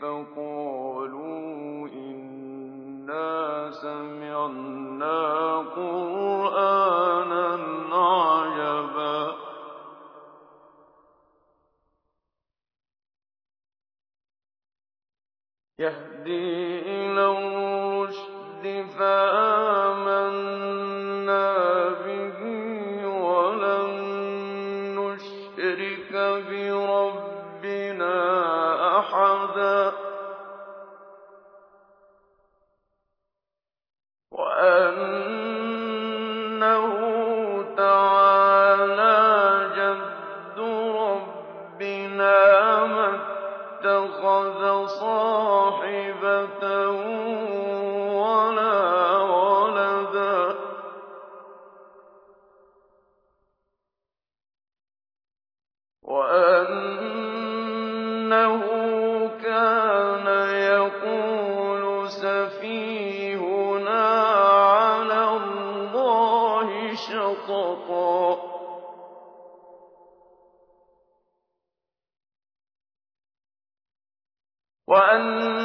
فقالوا إنا سمعنا قرآنا مَا اتَّخَذَ صَاحِبَةً وأن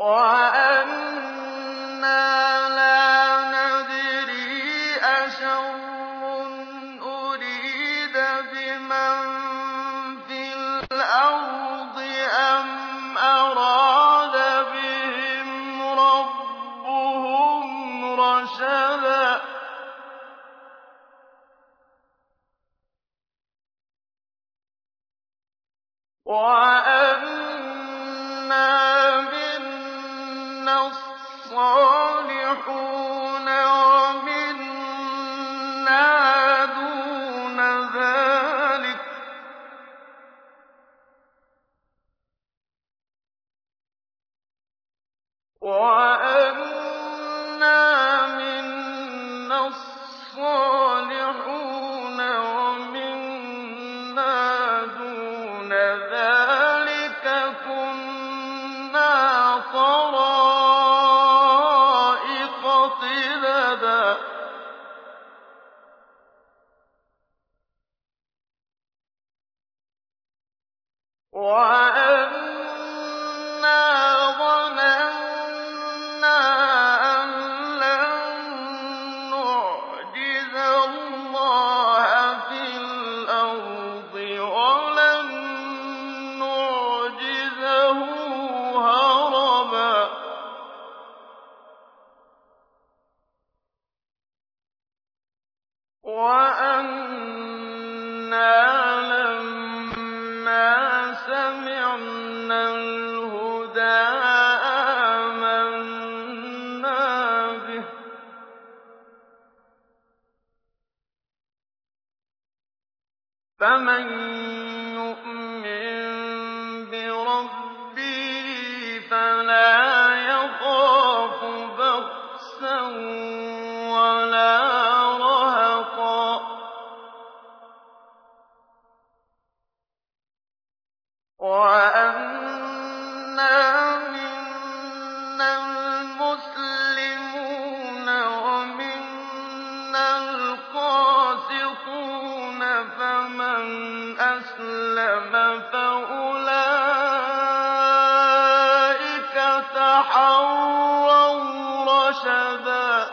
وَأَنَّا لَا نَدْرِي أَشَرٌّ أُرِيدَ بِمَن فِي الْأَرْضِ أَمْ أَرَادَ بِهِمْ رَبُّهُمْ رَشَدًا وَأَنَّا وَأَنَّا مِنَّا الصَّالِحُونَ وَمِنَّا دُونَ ذَٰلِكَ كُنَّا طَرَائِقَ قِدَدًا فمن يؤمن بربه فلا يخاف بخسا ولا رهقا وأ يتحروا رشدا.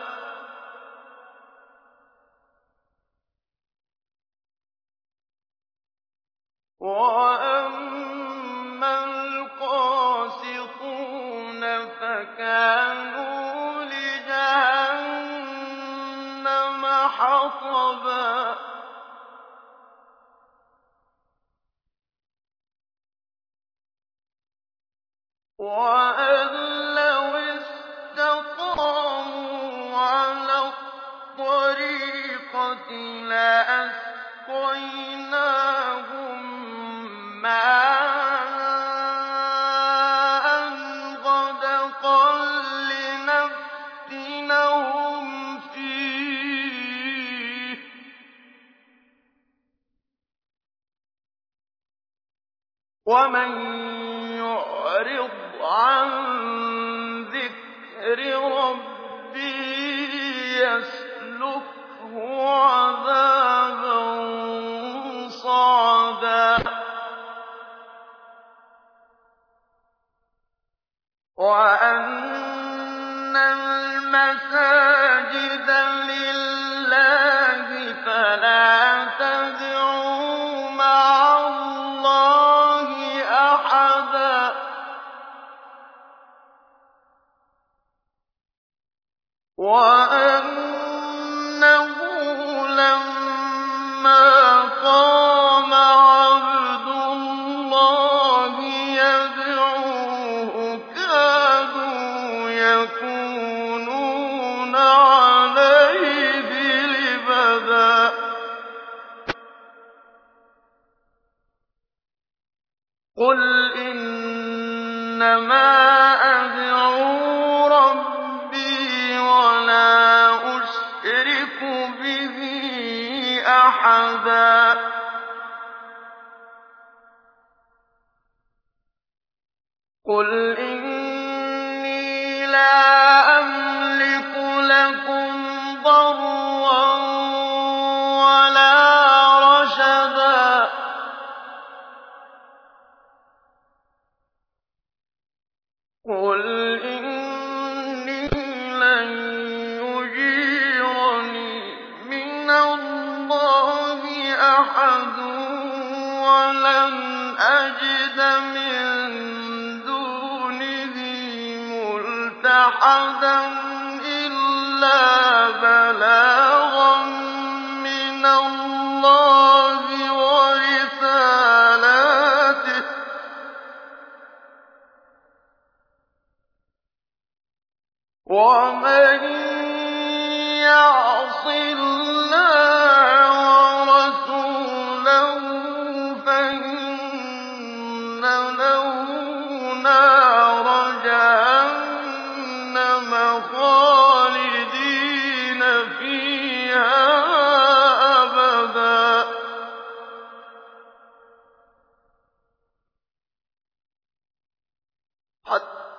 وأما القاسطون فكانوا لجهنم حطبا. وَأَن لَّوْ اسْتَقَامُوا عَلَى الطَّرِيقَةِ عَذَابًا صَعَدًا وَأَنَّ الْمَسَاجِدَ لِلَّهِ فَلَا تَدْعُوا مَعَ اللَّهِ أَحَدًا ۚ أَحَدًا مُلْتَحَدًا إِلَّا بَلَاغًا مِّنَ اللَّهِ وَرِسَالَاتِهِ ۚ وَمَن يَعْصِ اللَّهَ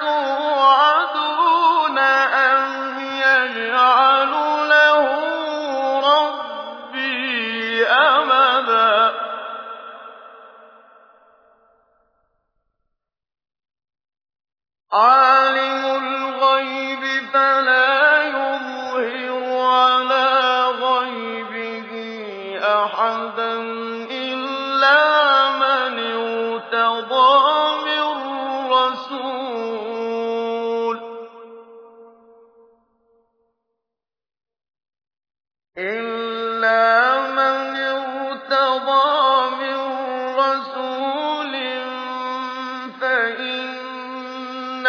تُوعَدُونَ أَمْ يَجْعَلُ لَهُ رَبِّي أَمَدًا؟ عَالِمُ الْغَيْبِ فَلَا يُظْهِرُ عَلَىٰ غَيْبِهِ أَحَدًا فَإِنَّهُ